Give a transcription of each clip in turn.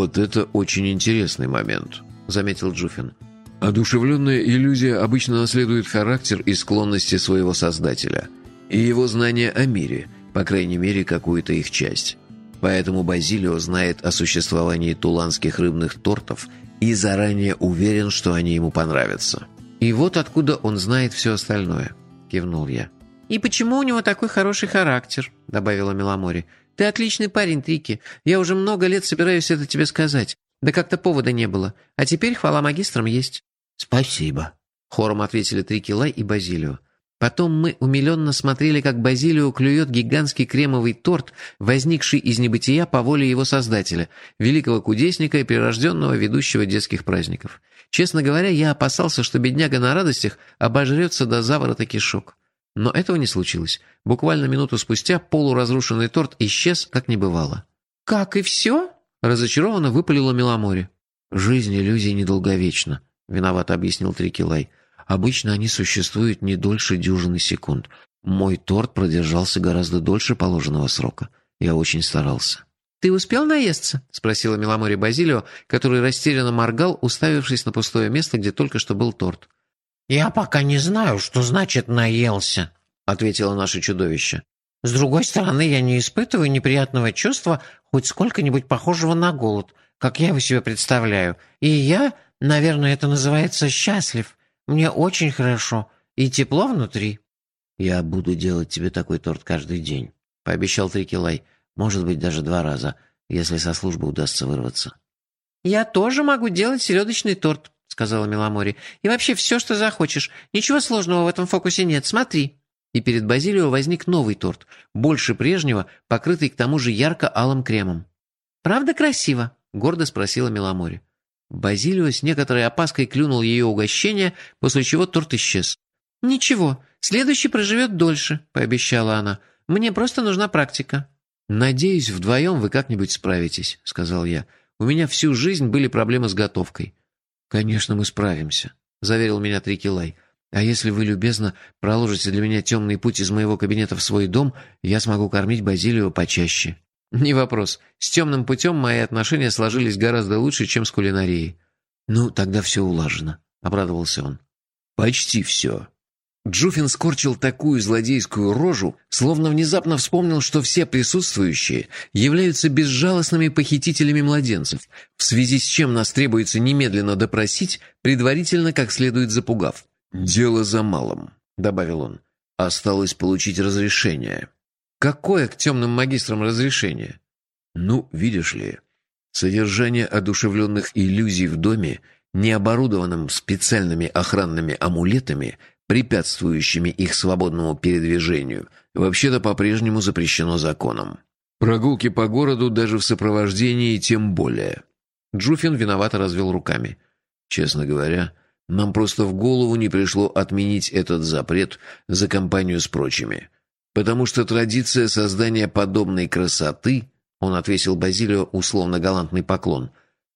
«Вот это очень интересный момент», — заметил Джуфин. «Одушевленная иллюзия обычно наследует характер и склонности своего создателя, и его знания о мире, по крайней мере, какую-то их часть. Поэтому Базилио знает о существовании туланских рыбных тортов и заранее уверен, что они ему понравятся. И вот откуда он знает все остальное», — кивнул я. «И почему у него такой хороший характер?» — добавила Меломори. «Ты отличный парень, Трики. Я уже много лет собираюсь это тебе сказать. Да как-то повода не было. А теперь хвала магистрам есть». «Спасибо», — хором ответили Трики Лай и Базилио. Потом мы умиленно смотрели, как Базилио клюет гигантский кремовый торт, возникший из небытия по воле его создателя, великого кудесника и прирожденного ведущего детских праздников. Честно говоря, я опасался, что бедняга на радостях обожрется до заворота кишок. Но этого не случилось. Буквально минуту спустя полуразрушенный торт исчез, как не бывало. «Как и все?» – разочарованно выпалила Меломори. «Жизнь иллюзий недолговечна», – виновато объяснил Трикилай. «Обычно они существуют не дольше дюжины секунд. Мой торт продержался гораздо дольше положенного срока. Я очень старался». «Ты успел наесться?» – спросила Меломори Базилио, который растерянно моргал, уставившись на пустое место, где только что был торт. «Я пока не знаю, что значит «наелся», — ответило наше чудовище. «С другой стороны, я не испытываю неприятного чувства, хоть сколько-нибудь похожего на голод, как я его себе представляю. И я, наверное, это называется счастлив. Мне очень хорошо и тепло внутри». «Я буду делать тебе такой торт каждый день», — пообещал Трикилай. «Может быть, даже два раза, если со службы удастся вырваться». «Я тоже могу делать селедочный торт», сказала Меломори. «И вообще все, что захочешь. Ничего сложного в этом фокусе нет. Смотри». И перед Базилио возник новый торт, больше прежнего, покрытый к тому же ярко-алым кремом. «Правда красиво?» — гордо спросила Меломори. Базилио с некоторой опаской клюнул ее угощение, после чего торт исчез. «Ничего, следующий проживет дольше», — пообещала она. «Мне просто нужна практика». «Надеюсь, вдвоем вы как-нибудь справитесь», — сказал я. «У меня всю жизнь были проблемы с готовкой. «Конечно, мы справимся», — заверил меня Трикилай. «А если вы, любезно, проложите для меня темный путь из моего кабинета в свой дом, я смогу кормить Базилию почаще». «Не вопрос. С темным путем мои отношения сложились гораздо лучше, чем с кулинарией». «Ну, тогда все улажено», — обрадовался он. «Почти все», Джуфин скорчил такую злодейскую рожу, словно внезапно вспомнил, что все присутствующие являются безжалостными похитителями младенцев, в связи с чем нас требуется немедленно допросить, предварительно как следует запугав. «Дело за малым», — добавил он. «Осталось получить разрешение». «Какое к темным магистрам разрешение?» «Ну, видишь ли, содержание одушевленных иллюзий в доме, не оборудованном специальными охранными амулетами, препятствующими их свободному передвижению, вообще-то по-прежнему запрещено законом. Прогулки по городу даже в сопровождении тем более. Джуфин виновато развел руками. Честно говоря, нам просто в голову не пришло отменить этот запрет за компанию с прочими. Потому что традиция создания подобной красоты, он отвесил Базилио условно-галантный поклон,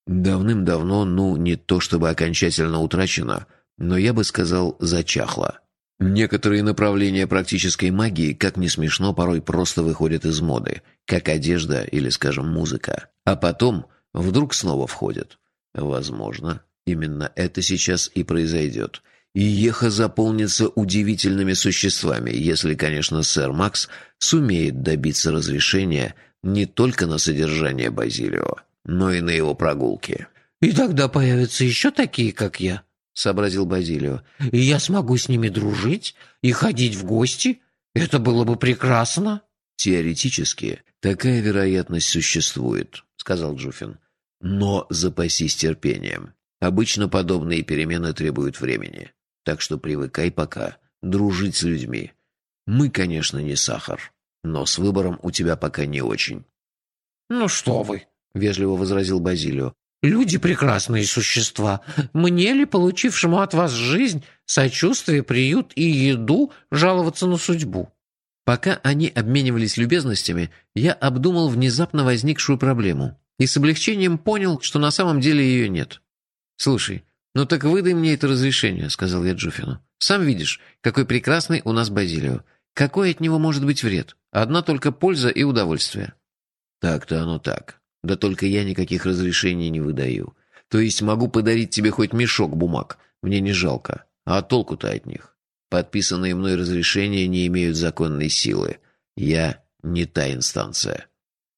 давным-давно, ну, не то чтобы окончательно утрачена, но я бы сказал, зачахло. Некоторые направления практической магии, как ни смешно, порой просто выходят из моды, как одежда или, скажем, музыка. А потом вдруг снова входят. Возможно, именно это сейчас и произойдет. И Еха заполнится удивительными существами, если, конечно, сэр Макс сумеет добиться разрешения не только на содержание Базилио, но и на его прогулки. «И тогда появятся еще такие, как я», — сообразил Базилио. «И я смогу с ними дружить и ходить в гости? Это было бы прекрасно!» «Теоретически такая вероятность существует», — сказал Джуфин. «Но запасись терпением. Обычно подобные перемены требуют времени. Так что привыкай пока дружить с людьми. Мы, конечно, не сахар, но с выбором у тебя пока не очень». «Ну что вы!» — вежливо возразил Базилио. Люди — прекрасные существа. Мне ли, получившему от вас жизнь, сочувствие, приют и еду, жаловаться на судьбу?» Пока они обменивались любезностями, я обдумал внезапно возникшую проблему и с облегчением понял, что на самом деле ее нет. «Слушай, ну так выдай мне это разрешение», — сказал я Джуфину. «Сам видишь, какой прекрасный у нас Базилио. Какой от него может быть вред? Одна только польза и удовольствие». «Так-то оно так», Да только я никаких разрешений не выдаю. То есть могу подарить тебе хоть мешок бумаг, мне не жалко. А толку-то от них? Подписанные мной разрешения не имеют законной силы. Я не та инстанция».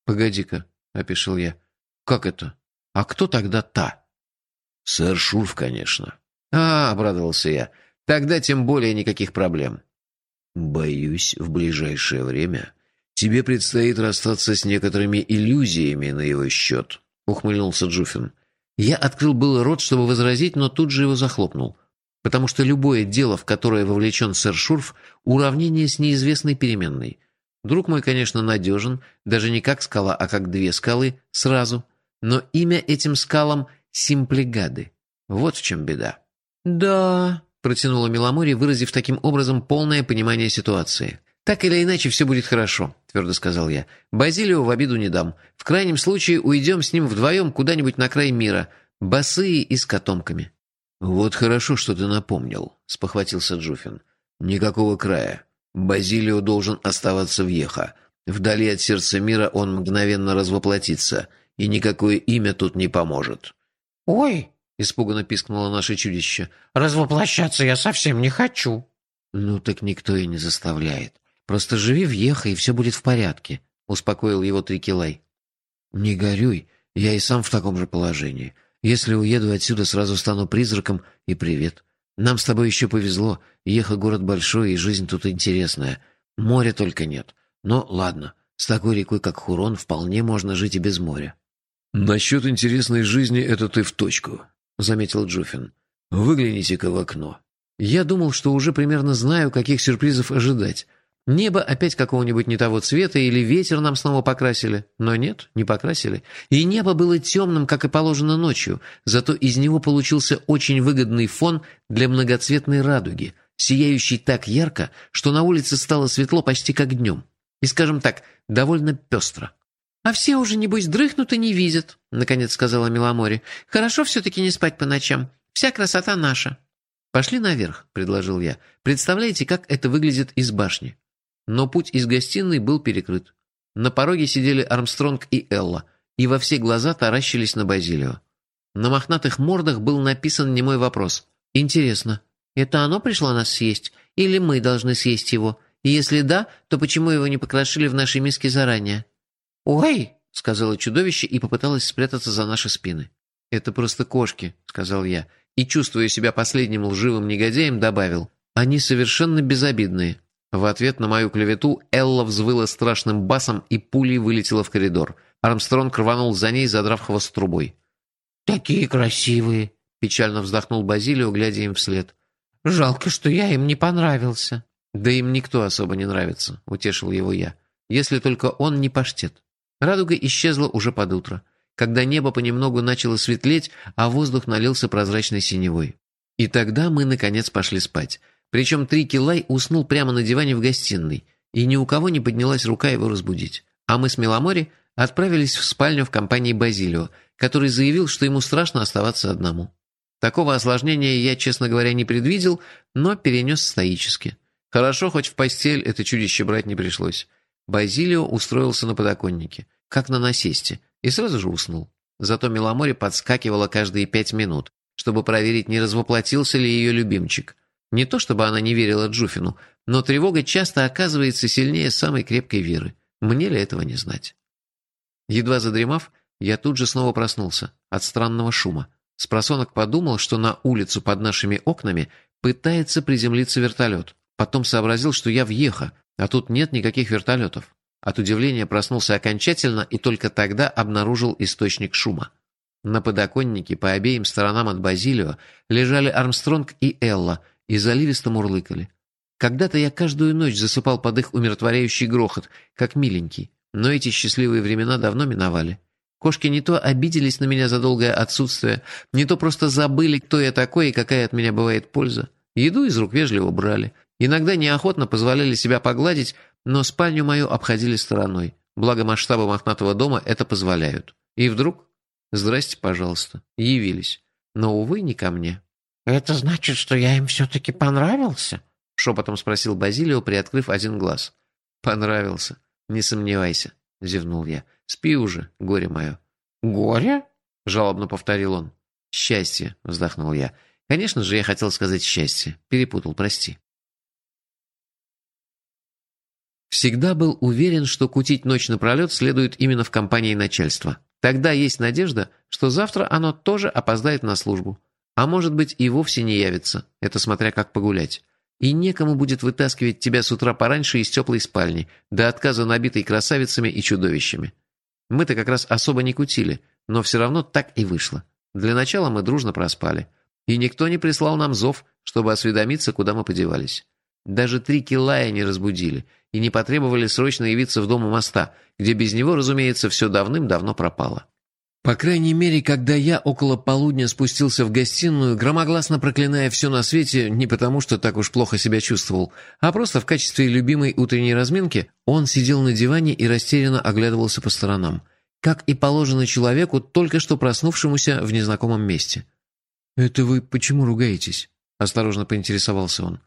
«Погоди-ка», — опешил я. «Как это? А кто тогда та?» «Сэр Шурф, конечно». «А, — обрадовался я, — тогда тем более никаких проблем». «Боюсь, в ближайшее время тебе предстоит расстаться с некоторыми иллюзиями на его счет», — ухмыльнулся Джуфин. Я открыл было рот, чтобы возразить, но тут же его захлопнул. Потому что любое дело, в которое вовлечен сэр Шурф, уравнение с неизвестной переменной. Друг мой, конечно, надежен, даже не как скала, а как две скалы, сразу. Но имя этим скалам — Симплигады. Вот в чем беда. «Да», — протянула Меломори, выразив таким образом полное понимание ситуации. «Так или иначе, все будет хорошо», — твердо сказал я. «Базилио в обиду не дам. В крайнем случае уйдем с ним вдвоем куда-нибудь на край мира, босые и с котомками». «Вот хорошо, что ты напомнил», — спохватился Джуфин. «Никакого края. Базилио должен оставаться в Еха. Вдали от сердца мира он мгновенно развоплотится, и никакое имя тут не поможет». «Ой!» — испуганно пискнуло наше чудище. «Развоплощаться я совсем не хочу». «Ну так никто и не заставляет. Просто живи в Еха, и все будет в порядке», — успокоил его Трикилай. «Не горюй, я и сам в таком же положении. Если уеду отсюда, сразу стану призраком, и привет. Нам с тобой еще повезло, Еха город большой, и жизнь тут интересная. Моря только нет. Но ладно, с такой рекой, как Хурон, вполне можно жить и без моря». «Насчет интересной жизни это ты в точку», — заметил Джуфин. «Выгляните-ка в окно». Я думал, что уже примерно знаю, каких сюрпризов ожидать. Небо опять какого-нибудь не того цвета или ветер нам снова покрасили. Но нет, не покрасили. И небо было темным, как и положено ночью, зато из него получился очень выгодный фон для многоцветной радуги, сияющий так ярко, что на улице стало светло почти как днем. И, скажем так, довольно пестро. «А все уже, небось, дрыхнут и не видят», — наконец сказала Миломори. «Хорошо все-таки не спать по ночам. Вся красота наша». «Пошли наверх», — предложил я. «Представляете, как это выглядит из башни?» Но путь из гостиной был перекрыт. На пороге сидели Армстронг и Элла, и во все глаза таращились на Базилио. На мохнатых мордах был написан немой вопрос. «Интересно, это оно пришло нас съесть, или мы должны съесть его? И если да, то почему его не покрошили в нашей миске заранее?» «Ой!» — сказала чудовище и попыталась спрятаться за наши спины. «Это просто кошки», — сказал я, и, чувствуя себя последним лживым негодяем, добавил. «Они совершенно безобидные». В ответ на мою клевету Элла взвыла страшным басом и пулей вылетела в коридор. Армстронг рванул за ней, задрав хвост трубой. «Такие красивые!» — печально вздохнул Базилио, глядя им вслед. «Жалко, что я им не понравился». «Да им никто особо не нравится», — утешил его я. «Если только он не паштет». Радуга исчезла уже под утро, когда небо понемногу начало светлеть, а воздух налился прозрачной синевой. И тогда мы, наконец, пошли спать. Причем Трики Лай уснул прямо на диване в гостиной, и ни у кого не поднялась рука его разбудить. А мы с Меломори отправились в спальню в компании Базилио, который заявил, что ему страшно оставаться одному. Такого осложнения я, честно говоря, не предвидел, но перенес стоически. Хорошо, хоть в постель это чудище брать не пришлось. Базилио устроился на подоконнике, как на насесте, и сразу же уснул. Зато Меломори подскакивала каждые пять минут, чтобы проверить, не развоплотился ли ее любимчик. Не то чтобы она не верила Джуфину, но тревога часто оказывается сильнее самой крепкой веры. Мне ли этого не знать? Едва задремав, я тут же снова проснулся от странного шума. Спросонок подумал, что на улицу под нашими окнами пытается приземлиться вертолет. Потом сообразил, что я въеха, а тут нет никаких вертолетов. От удивления проснулся окончательно и только тогда обнаружил источник шума. На подоконнике по обеим сторонам от Базилио лежали Армстронг и Элла и заливисто мурлыкали. Когда-то я каждую ночь засыпал под их умиротворяющий грохот, как миленький, но эти счастливые времена давно миновали. Кошки не то обиделись на меня за долгое отсутствие, не то просто забыли, кто я такой и какая от меня бывает польза. Еду из рук вежливо брали, Иногда неохотно позволяли себя погладить, но спальню мою обходили стороной. Благо масштабы мохнатого дома это позволяют. И вдруг... Здрасте, пожалуйста. Явились. Но, увы, не ко мне. «Это значит, что я им все-таки понравился?» Шепотом спросил Базилио, приоткрыв один глаз. «Понравился. Не сомневайся», — зевнул я. «Спи уже, горе мое. «Горе?» — жалобно повторил он. «Счастье», — вздохнул я. «Конечно же, я хотел сказать счастье. Перепутал, прости». Всегда был уверен, что кутить ночь напролет следует именно в компании начальства. Тогда есть надежда, что завтра оно тоже опоздает на службу. А может быть и вовсе не явится, это смотря как погулять. И некому будет вытаскивать тебя с утра пораньше из теплой спальни, до отказа набитой красавицами и чудовищами. Мы-то как раз особо не кутили, но все равно так и вышло. Для начала мы дружно проспали. И никто не прислал нам зов, чтобы осведомиться, куда мы подевались. Даже три килая не разбудили и не потребовали срочно явиться в дом у моста, где без него, разумеется, все давным-давно пропало. По крайней мере, когда я около полудня спустился в гостиную, громогласно проклиная все на свете, не потому что так уж плохо себя чувствовал, а просто в качестве любимой утренней разминки, он сидел на диване и растерянно оглядывался по сторонам, как и положено человеку, только что проснувшемуся в незнакомом месте. «Это вы почему ругаетесь?» – осторожно поинтересовался он.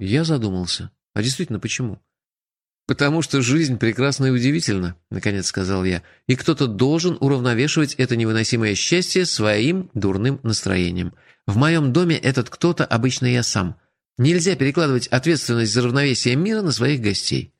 Я задумался. А действительно, почему? «Потому что жизнь прекрасна и удивительна», — наконец сказал я, «и кто-то должен уравновешивать это невыносимое счастье своим дурным настроением. В моем доме этот кто-то обычно я сам. Нельзя перекладывать ответственность за равновесие мира на своих гостей».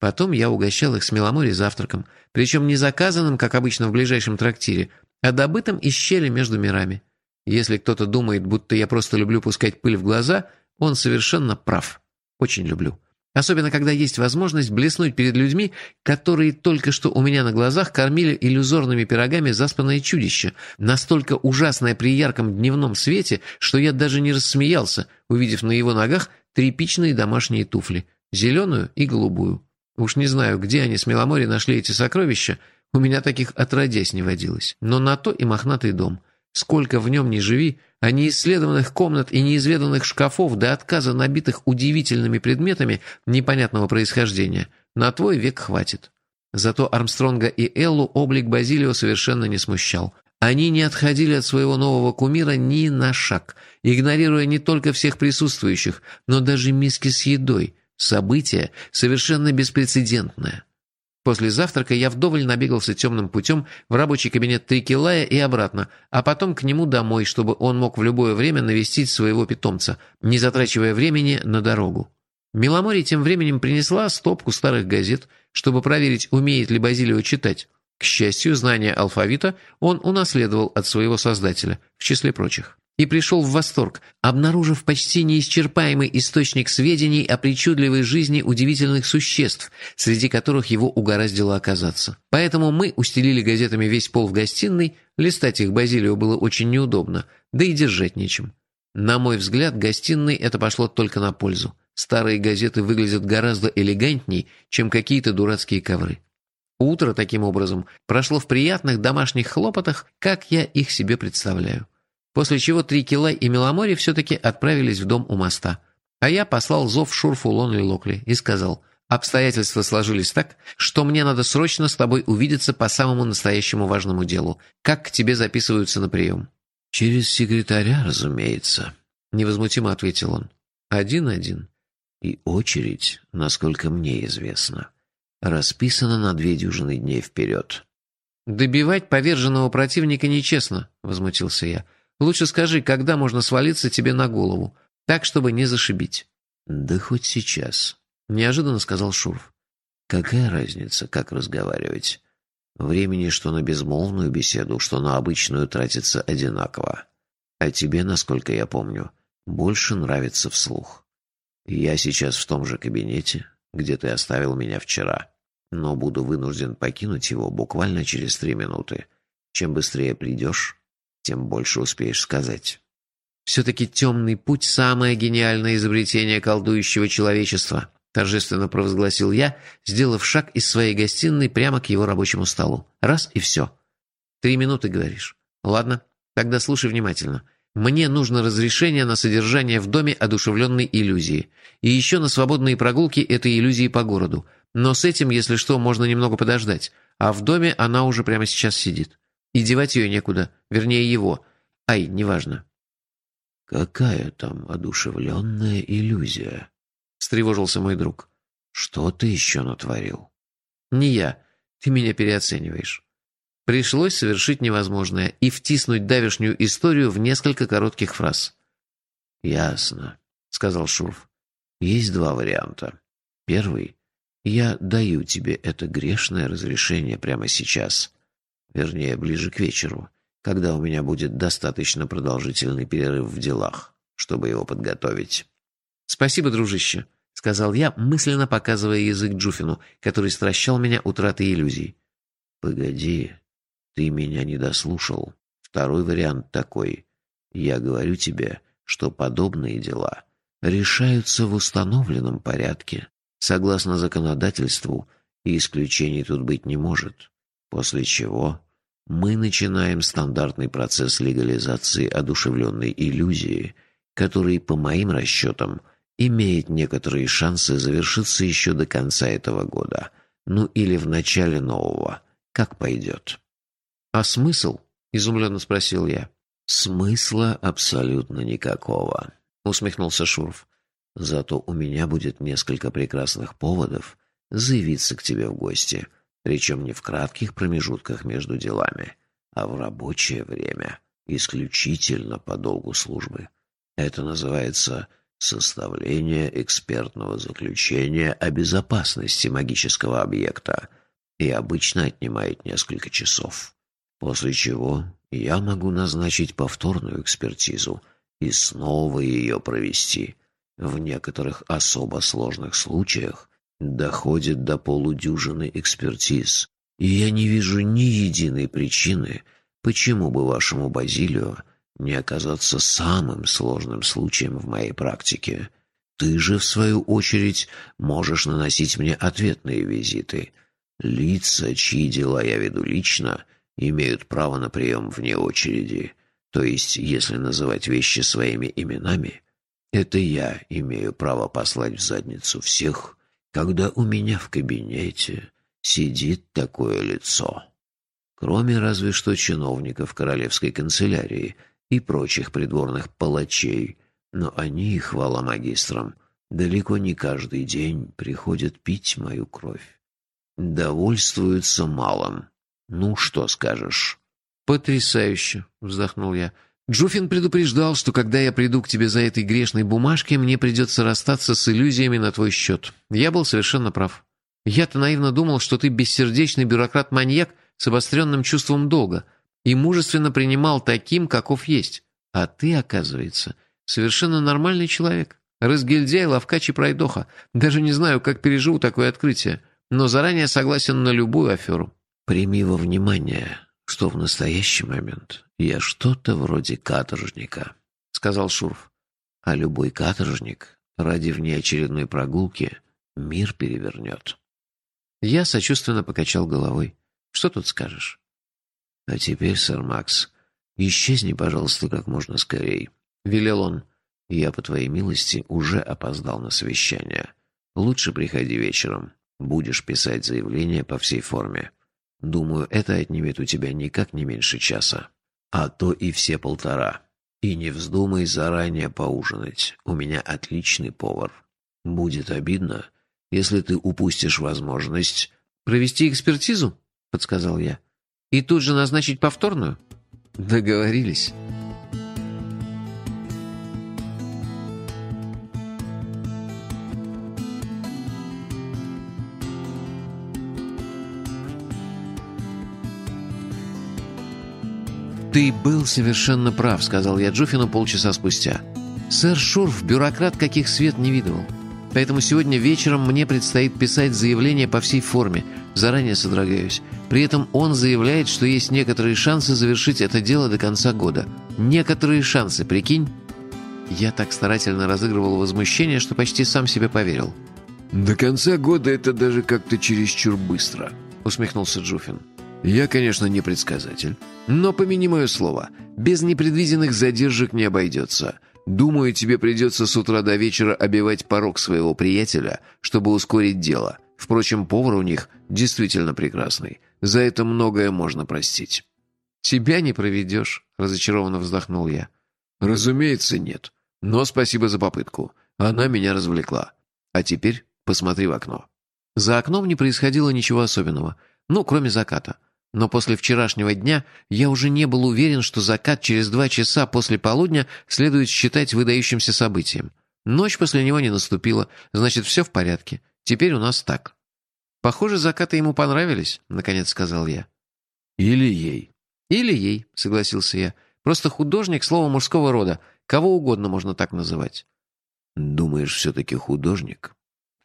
Потом я угощал их с меломори завтраком, причем не заказанным, как обычно в ближайшем трактире, а добытым из щели между мирами. Если кто-то думает, будто я просто люблю пускать пыль в глаза, он совершенно прав. Очень люблю. Особенно, когда есть возможность блеснуть перед людьми, которые только что у меня на глазах кормили иллюзорными пирогами заспанное чудище, настолько ужасное при ярком дневном свете, что я даже не рассмеялся, увидев на его ногах тряпичные домашние туфли, зеленую и голубую. Уж не знаю, где они с Меломори нашли эти сокровища, у меня таких отродясь не водилось. Но на то и мохнатый дом. Сколько в нем не живи, а неисследованных комнат и неизведанных шкафов до отказа набитых удивительными предметами непонятного происхождения, на твой век хватит. Зато Армстронга и Эллу облик Базилио совершенно не смущал. Они не отходили от своего нового кумира ни на шаг, игнорируя не только всех присутствующих, но даже миски с едой. Событие совершенно беспрецедентное. После завтрака я вдоволь набегался темным путем в рабочий кабинет Трикелая и обратно, а потом к нему домой, чтобы он мог в любое время навестить своего питомца, не затрачивая времени на дорогу. Миломори тем временем принесла стопку старых газет, чтобы проверить, умеет ли Базилио читать. К счастью, знание алфавита он унаследовал от своего создателя, в числе прочих и пришел в восторг, обнаружив почти неисчерпаемый источник сведений о причудливой жизни удивительных существ, среди которых его угораздило оказаться. Поэтому мы устелили газетами весь пол в гостиной, листать их Базилио было очень неудобно, да и держать нечем. На мой взгляд, гостиной это пошло только на пользу. Старые газеты выглядят гораздо элегантней, чем какие-то дурацкие ковры. Утро, таким образом, прошло в приятных домашних хлопотах, как я их себе представляю. После чего Трикилай и Меломори все-таки отправились в дом у моста. А я послал зов Шурфу Лонли Локли и сказал, «Обстоятельства сложились так, что мне надо срочно с тобой увидеться по самому настоящему важному делу. Как к тебе записываются на прием?» «Через секретаря, разумеется», — невозмутимо ответил он. «Один-один». «И очередь, насколько мне известно, расписана на две дюжины дней вперед». «Добивать поверженного противника нечестно», — возмутился я. Лучше скажи, когда можно свалиться тебе на голову, так, чтобы не зашибить». «Да хоть сейчас», — неожиданно сказал Шурф. «Какая разница, как разговаривать? Времени что на безмолвную беседу, что на обычную тратится одинаково. А тебе, насколько я помню, больше нравится вслух. Я сейчас в том же кабинете, где ты оставил меня вчера, но буду вынужден покинуть его буквально через три минуты. Чем быстрее придешь, тем больше успеешь сказать. «Все-таки темный путь – самое гениальное изобретение колдующего человечества», – торжественно провозгласил я, сделав шаг из своей гостиной прямо к его рабочему столу. Раз и все. «Три минуты, говоришь? Ладно, тогда слушай внимательно. Мне нужно разрешение на содержание в доме одушевленной иллюзии. И еще на свободные прогулки этой иллюзии по городу. Но с этим, если что, можно немного подождать. А в доме она уже прямо сейчас сидит. И девать ее некуда, вернее его. Ай, неважно. «Какая там одушевленная иллюзия?» — встревожился мой друг. «Что ты еще натворил?» «Не я. Ты меня переоцениваешь». Пришлось совершить невозможное и втиснуть давешнюю историю в несколько коротких фраз. «Ясно», — сказал Шурф. «Есть два варианта. Первый — я даю тебе это грешное разрешение прямо сейчас, вернее, ближе к вечеру, когда у меня будет достаточно продолжительный перерыв в делах, чтобы его подготовить». «Спасибо, дружище», — сказал я, мысленно показывая язык Джуфину, который стращал меня утратой иллюзий. «Погоди, ты меня не дослушал. Второй вариант такой. Я говорю тебе, что подобные дела решаются в установленном порядке, согласно законодательству, и исключений тут быть не может. После чего мы начинаем стандартный процесс легализации одушевленной иллюзии, который, по моим расчетам, имеет некоторые шансы завершиться еще до конца этого года, ну или в начале нового, как пойдет. «А смысл?» — изумленно спросил я. «Смысла абсолютно никакого», — усмехнулся Шурф. «Зато у меня будет несколько прекрасных поводов заявиться к тебе в гости, причем не в кратких промежутках между делами, а в рабочее время, исключительно по долгу службы. Это называется составление экспертного заключения о безопасности магического объекта и обычно отнимает несколько часов. После чего я могу назначить повторную экспертизу и снова ее провести. В некоторых особо сложных случаях доходит до полудюжины экспертиз, и я не вижу ни единой причины, почему бы вашему Базилио не оказаться самым сложным случаем в моей практике. Ты же, в свою очередь, можешь наносить мне ответные визиты. Лица, чьи дела я веду лично, имеют право на прием вне очереди. То есть, если называть вещи своими именами, это я имею право послать в задницу всех, когда у меня в кабинете сидит такое лицо. Кроме разве что чиновников королевской канцелярии — и прочих придворных палачей, но они, хвала магистрам, далеко не каждый день приходят пить мою кровь. Довольствуются малым. Ну, что скажешь?» «Потрясающе!» — вздохнул я. «Джуфин предупреждал, что когда я приду к тебе за этой грешной бумажкой, мне придется расстаться с иллюзиями на твой счет. Я был совершенно прав. Я-то наивно думал, что ты бессердечный бюрократ-маньяк с обостренным чувством долга — и мужественно принимал таким, каков есть. А ты, оказывается, совершенно нормальный человек. Разгильдяй, ловкач и пройдоха. Даже не знаю, как переживу такое открытие, но заранее согласен на любую аферу. Прими во внимание, что в настоящий момент я что-то вроде каторжника, сказал Шурф. А любой каторжник ради внеочередной прогулки мир перевернет. Я сочувственно покачал головой. Что тут скажешь? «А теперь, сэр Макс, исчезни, пожалуйста, как можно скорее», — велел он. «Я, по твоей милости, уже опоздал на совещание. Лучше приходи вечером. Будешь писать заявление по всей форме. Думаю, это отнимет у тебя никак не меньше часа. А то и все полтора. И не вздумай заранее поужинать. У меня отличный повар. Будет обидно, если ты упустишь возможность...» «Провести экспертизу?» — подсказал я. И тут же назначить повторную? Договорились. «Ты был совершенно прав», — сказал я Джуфину полчаса спустя. «Сэр Шурф — бюрократ, каких свет не видывал. Поэтому сегодня вечером мне предстоит писать заявление по всей форме. Заранее содрогаюсь. При этом он заявляет, что есть некоторые шансы завершить это дело до конца года. Некоторые шансы, прикинь? Я так старательно разыгрывал возмущение, что почти сам себе поверил. «До конца года это даже как-то чересчур быстро», — усмехнулся Джуфин. «Я, конечно, не предсказатель, но помяни мое слово, без непредвиденных задержек не обойдется. Думаю, тебе придется с утра до вечера обивать порог своего приятеля, чтобы ускорить дело. Впрочем, повар у них действительно прекрасный. За это многое можно простить». «Тебя не проведешь», — разочарованно вздохнул я. «Разумеется, нет. Но спасибо за попытку. Она меня развлекла. А теперь посмотри в окно». За окном не происходило ничего особенного, ну, кроме заката. Но после вчерашнего дня я уже не был уверен, что закат через два часа после полудня следует считать выдающимся событием. Ночь после него не наступила, значит, все в порядке. Теперь у нас так. «Похоже, закаты ему понравились», — наконец сказал я. «Или ей». «Или ей», — согласился я. «Просто художник — слово мужского рода. Кого угодно можно так называть». «Думаешь, все-таки художник?»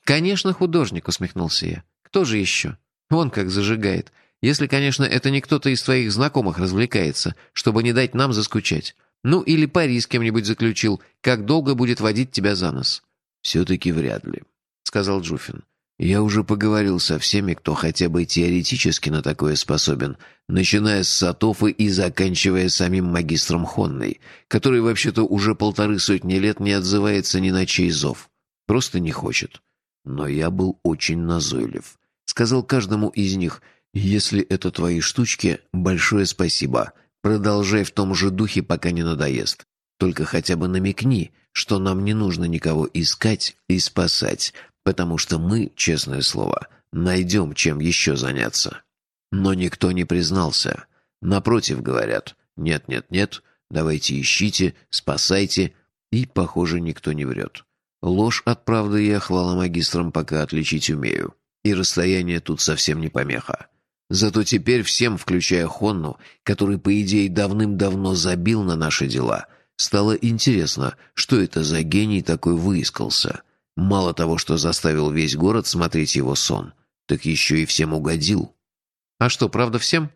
«Конечно, художник», — усмехнулся я. «Кто же еще? Вон как зажигает. Если, конечно, это не кто-то из твоих знакомых развлекается, чтобы не дать нам заскучать. Ну, или пари с кем-нибудь заключил, как долго будет водить тебя за нос». «Все-таки вряд ли», — сказал Джуфин. «Я уже поговорил со всеми, кто хотя бы теоретически на такое способен, начиная с Сатофы и заканчивая самим магистром Хонной, который вообще-то уже полторы сотни лет не отзывается ни на чей зов. Просто не хочет. Но я был очень назойлив. Сказал каждому из них — «Если это твои штучки, большое спасибо. Продолжай в том же духе, пока не надоест. Только хотя бы намекни, что нам не нужно никого искать и спасать, потому что мы, честное слово, найдем, чем еще заняться». Но никто не признался. Напротив, говорят, «Нет-нет-нет, давайте ищите, спасайте». И, похоже, никто не врет. Ложь от правды я хвала магистрам пока отличить умею. И расстояние тут совсем не помеха. Зато теперь всем, включая Хонну, который, по идее, давным-давно забил на наши дела, стало интересно, что это за гений такой выискался. Мало того, что заставил весь город смотреть его сон, так еще и всем угодил. А что, правда всем?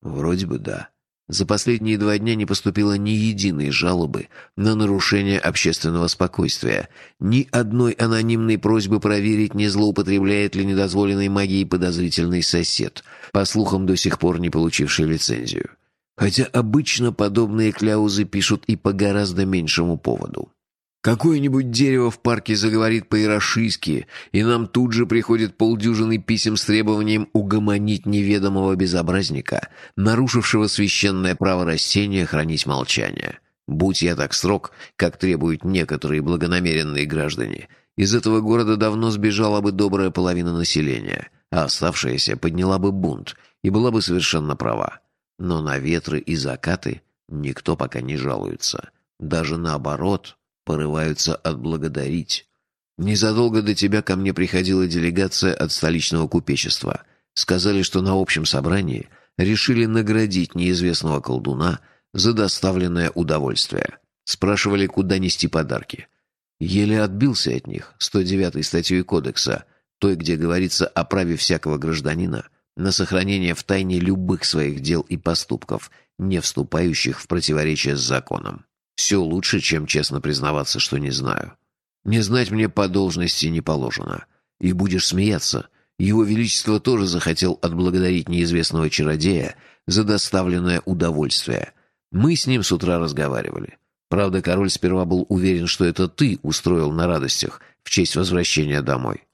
Вроде бы да. За последние два дня не поступило ни единой жалобы на нарушение общественного спокойствия, ни одной анонимной просьбы проверить, не злоупотребляет ли недозволенной магией подозрительный сосед, по слухам до сих пор не получивший лицензию. Хотя обычно подобные кляузы пишут и по гораздо меньшему поводу. Какое-нибудь дерево в парке заговорит по-ирошийски, и нам тут же приходит полдюжины писем с требованием угомонить неведомого безобразника, нарушившего священное право растения хранить молчание. Будь я так строг, как требуют некоторые благонамеренные граждане, из этого города давно сбежала бы добрая половина населения, а оставшаяся подняла бы бунт и была бы совершенно права. Но на ветры и закаты никто пока не жалуется. Даже наоборот, порываются отблагодарить. Незадолго до тебя ко мне приходила делегация от столичного купечества. Сказали, что на общем собрании решили наградить неизвестного колдуна за доставленное удовольствие. Спрашивали, куда нести подарки. Еле отбился от них 109-й статьей кодекса, той, где говорится о праве всякого гражданина на сохранение в тайне любых своих дел и поступков, не вступающих в противоречие с законом. Все лучше, чем честно признаваться, что не знаю. Не знать мне по должности не положено. И будешь смеяться. Его Величество тоже захотел отблагодарить неизвестного чародея за доставленное удовольствие. Мы с ним с утра разговаривали. Правда, король сперва был уверен, что это ты устроил на радостях в честь возвращения домой.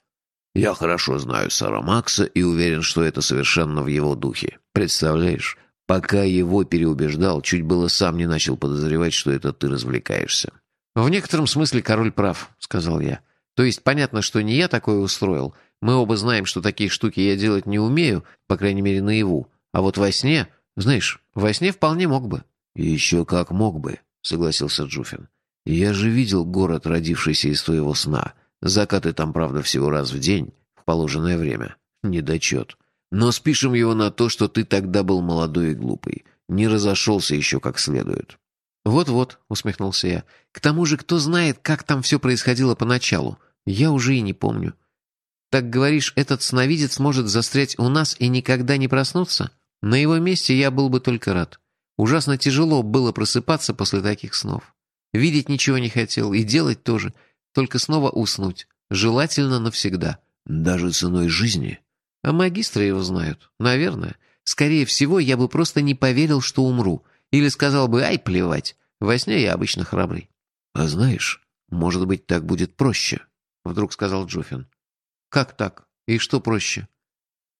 Я хорошо знаю Сара Макса и уверен, что это совершенно в его духе. Представляешь, Пока его переубеждал, чуть было сам не начал подозревать, что это ты развлекаешься. «В некотором смысле король прав», — сказал я. «То есть понятно, что не я такое устроил. Мы оба знаем, что такие штуки я делать не умею, по крайней мере, наяву. А вот во сне, знаешь, во сне вполне мог бы». «Еще как мог бы», — согласился Джуфин. «Я же видел город, родившийся из твоего сна. Закаты там, правда, всего раз в день, в положенное время. Недочет. Но спишем его на то, что ты тогда был молодой и глупый. Не разошелся еще как следует». «Вот-вот», — усмехнулся я. «К тому же, кто знает, как там все происходило поначалу? Я уже и не помню». «Так говоришь, этот сновидец может застрять у нас и никогда не проснуться? На его месте я был бы только рад. Ужасно тяжело было просыпаться после таких снов. Видеть ничего не хотел, и делать тоже, только снова уснуть. Желательно навсегда». «Даже ценой жизни?» А магистры его знают. Наверное. Скорее всего, я бы просто не поверил, что умру. Или сказал бы, ай, плевать. Во сне я обычно храбрый. «А знаешь, может быть, так будет проще», — вдруг сказал Джоффин. «Как так? И что проще?»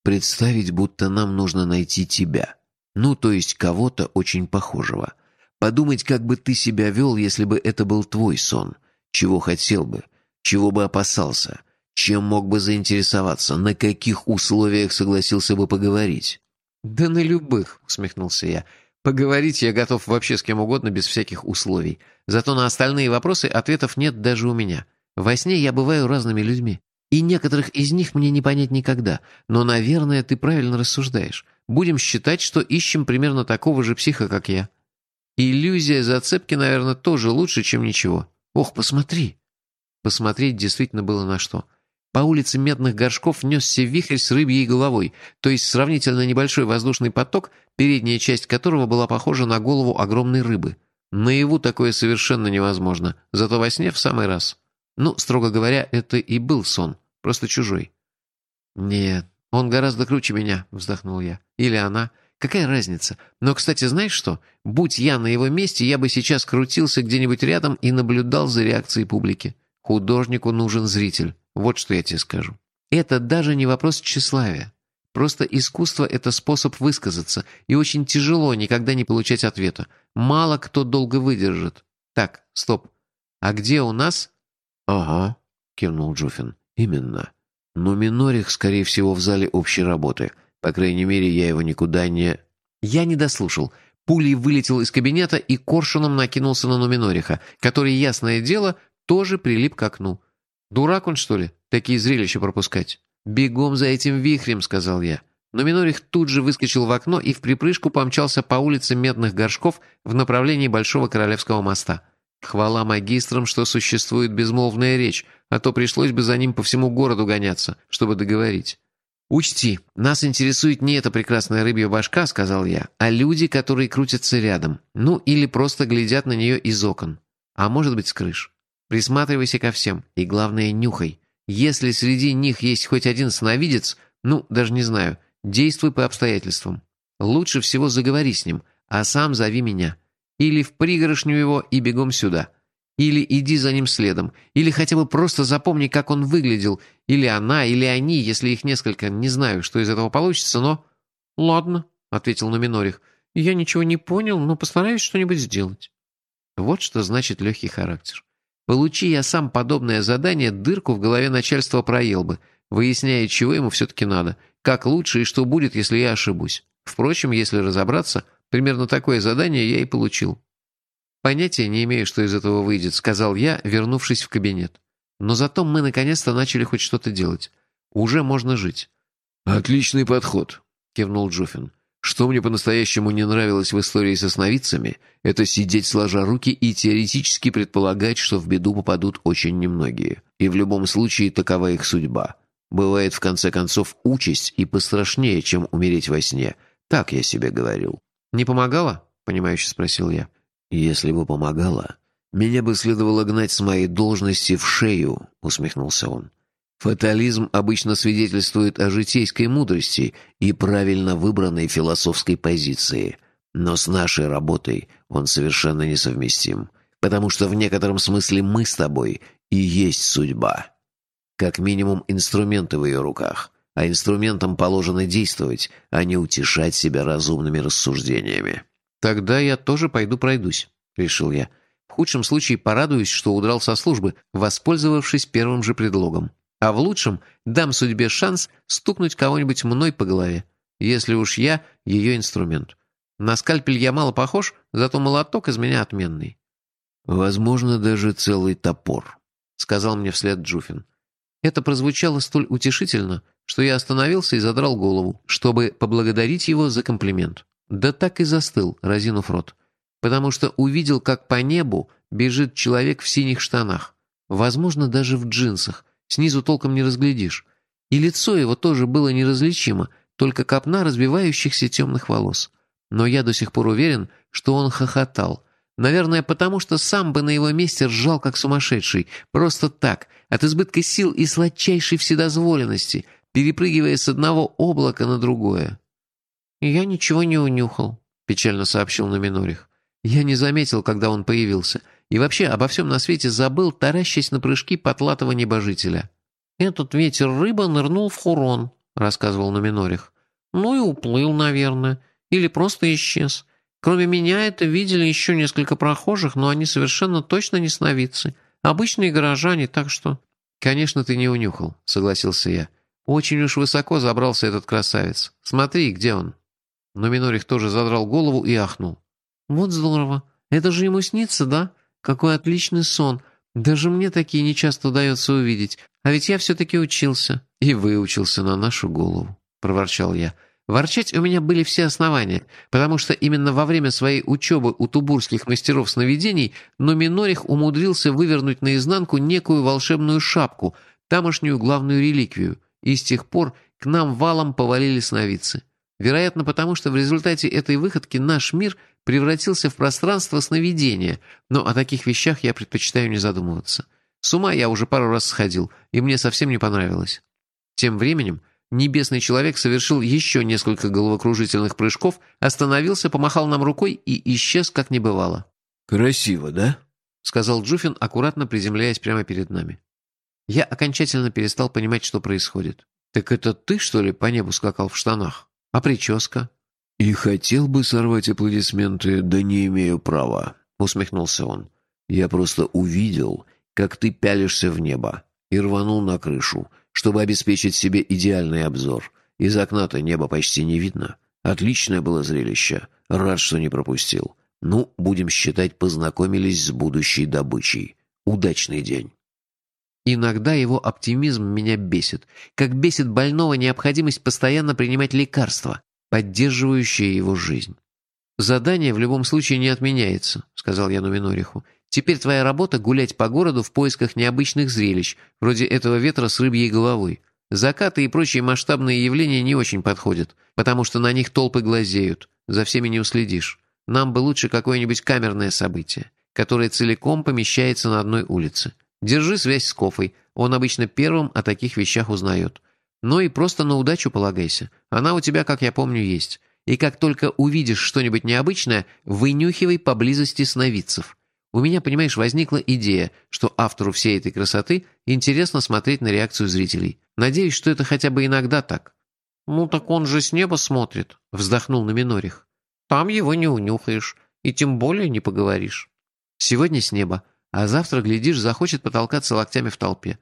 «Представить, будто нам нужно найти тебя. Ну, то есть кого-то очень похожего. Подумать, как бы ты себя вел, если бы это был твой сон. Чего хотел бы, чего бы опасался, чем мог бы заинтересоваться? На каких условиях согласился бы поговорить? «Да на любых», — усмехнулся я. «Поговорить я готов вообще с кем угодно без всяких условий. Зато на остальные вопросы ответов нет даже у меня. Во сне я бываю разными людьми. И некоторых из них мне не понять никогда. Но, наверное, ты правильно рассуждаешь. Будем считать, что ищем примерно такого же психа, как я. Иллюзия зацепки, наверное, тоже лучше, чем ничего. Ох, посмотри!» Посмотреть действительно было на что. По улице Медных Горшков несся вихрь с рыбьей головой, то есть сравнительно небольшой воздушный поток, передняя часть которого была похожа на голову огромной рыбы. Наяву такое совершенно невозможно, зато во сне в самый раз. Ну, строго говоря, это и был сон, просто чужой. «Нет, он гораздо круче меня», — вздохнул я. «Или она. Какая разница? Но, кстати, знаешь что? Будь я на его месте, я бы сейчас крутился где-нибудь рядом и наблюдал за реакцией публики. Художнику нужен зритель. Вот что я тебе скажу. Это даже не вопрос тщеславия. Просто искусство — это способ высказаться, и очень тяжело никогда не получать ответа. Мало кто долго выдержит. Так, стоп. А где у нас... «Ага», — кивнул Джуфин. «Именно. Но Минорих, скорее всего, в зале общей работы. По крайней мере, я его никуда не...» Я не дослушал. Пулей вылетел из кабинета и коршуном накинулся на Нуминориха, который, ясное дело, тоже прилип к окну. «Дурак он, что ли, такие зрелища пропускать?» «Бегом за этим вихрем», — сказал я. Но Минорих тут же выскочил в окно и в припрыжку помчался по улице Медных Горшков в направлении Большого Королевского моста. Хвала магистрам, что существует безмолвная речь, а то пришлось бы за ним по всему городу гоняться, чтобы договорить. «Учти, нас интересует не эта прекрасная рыбья башка», — сказал я, «а люди, которые крутятся рядом, ну или просто глядят на нее из окон, а может быть с крыш. Присматривайся ко всем, и главное, нюхай. Если среди них есть хоть один сновидец, ну, даже не знаю, действуй по обстоятельствам. Лучше всего заговори с ним, а сам зови меня. Или в пригоршню его и бегом сюда. Или иди за ним следом. Или хотя бы просто запомни, как он выглядел. Или она, или они, если их несколько. Не знаю, что из этого получится, но... «Ладно», — ответил Номинорих. «Я ничего не понял, но постараюсь что-нибудь сделать». Вот что значит легкий характер. Получи я сам подобное задание, дырку в голове начальства проел бы, выясняя, чего ему все-таки надо, как лучше и что будет, если я ошибусь. Впрочем, если разобраться, примерно такое задание я и получил. «Понятия не имею, что из этого выйдет», — сказал я, вернувшись в кабинет. «Но зато мы наконец-то начали хоть что-то делать. Уже можно жить». «Отличный подход», — кивнул Джуфин. Что мне по-настоящему не нравилось в истории со сновидцами, это сидеть сложа руки и теоретически предполагать, что в беду попадут очень немногие. И в любом случае такова их судьба. Бывает, в конце концов, участь и пострашнее, чем умереть во сне. Так я себе говорил. «Не помогало?» — понимающе спросил я. «Если бы помогало, меня бы следовало гнать с моей должности в шею», — усмехнулся он. Фатализм обычно свидетельствует о житейской мудрости и правильно выбранной философской позиции. Но с нашей работой он совершенно несовместим, потому что в некотором смысле мы с тобой и есть судьба. Как минимум инструменты в ее руках, а инструментам положено действовать, а не утешать себя разумными рассуждениями. «Тогда я тоже пойду пройдусь», — решил я. «В худшем случае порадуюсь, что удрал со службы, воспользовавшись первым же предлогом. А в лучшем дам судьбе шанс стукнуть кого-нибудь мной по голове, если уж я ее инструмент. На скальпель я мало похож, зато молоток из меня отменный. «Возможно, даже целый топор», — сказал мне вслед Джуфин. Это прозвучало столь утешительно, что я остановился и задрал голову, чтобы поблагодарить его за комплимент. Да так и застыл, разинув рот, потому что увидел, как по небу бежит человек в синих штанах, возможно, даже в джинсах, Снизу толком не разглядишь. И лицо его тоже было неразличимо, только копна разбивающихся темных волос. Но я до сих пор уверен, что он хохотал. Наверное, потому что сам бы на его месте ржал как сумасшедший. Просто так, от избытка сил и сладчайшей вседозволенности, перепрыгивая с одного облака на другое. «Я ничего не унюхал», — печально сообщил Номинорих. Я не заметил, когда он появился — и вообще обо всем на свете забыл, таращась на прыжки потлатого небожителя. «Этот ветер рыба нырнул в хурон», — рассказывал Номинорих. «Ну и уплыл, наверное. Или просто исчез. Кроме меня это видели еще несколько прохожих, но они совершенно точно не сновидцы. Обычные горожане, так что...» «Конечно, ты не унюхал», — согласился я. «Очень уж высоко забрался этот красавец. Смотри, где он». Но Минорих тоже задрал голову и ахнул. «Вот здорово. Это же ему снится, да? Какой отличный сон. Даже мне такие нечасто удается увидеть. А ведь я все-таки учился». «И выучился на нашу голову», — проворчал я. Ворчать у меня были все основания, потому что именно во время своей учебы у тубурских мастеров сновидений Номинорих умудрился вывернуть наизнанку некую волшебную шапку, тамошнюю главную реликвию, и с тех пор к нам валом повалили сновидцы. Вероятно, потому что в результате этой выходки наш мир превратился в пространство сновидения, но о таких вещах я предпочитаю не задумываться. С ума я уже пару раз сходил, и мне совсем не понравилось. Тем временем Небесный человек совершил еще несколько головокружительных прыжков, остановился, помахал нам рукой и исчез, как не бывало. «Красиво, да?» — сказал Джуфин, аккуратно приземляясь прямо перед нами. Я окончательно перестал понимать, что происходит. «Так это ты, что ли, по небу скакал в штанах? А прическа?» «И хотел бы сорвать аплодисменты, да не имею права», — усмехнулся он. «Я просто увидел, как ты пялишься в небо, и рванул на крышу, чтобы обеспечить себе идеальный обзор. Из окна-то небо почти не видно. Отличное было зрелище. Рад, что не пропустил. Ну, будем считать, познакомились с будущей добычей. Удачный день. Иногда его оптимизм меня бесит. Как бесит больного необходимость постоянно принимать лекарства, поддерживающие его жизнь. «Задание в любом случае не отменяется», — сказал я Нуминориху. Теперь твоя работа — гулять по городу в поисках необычных зрелищ, вроде этого ветра с рыбьей головой. Закаты и прочие масштабные явления не очень подходят, потому что на них толпы глазеют, за всеми не уследишь. Нам бы лучше какое-нибудь камерное событие, которое целиком помещается на одной улице. Держи связь с Кофой, он обычно первым о таких вещах узнает. Но и просто на удачу полагайся. Она у тебя, как я помню, есть. И как только увидишь что-нибудь необычное, вынюхивай поблизости сновидцев. У меня, понимаешь, возникла идея, что автору всей этой красоты интересно смотреть на реакцию зрителей. Надеюсь, что это хотя бы иногда так». «Ну так он же с неба смотрит», — вздохнул на Минорих. «Там его не унюхаешь, и тем более не поговоришь. Сегодня с неба, а завтра, глядишь, захочет потолкаться локтями в толпе.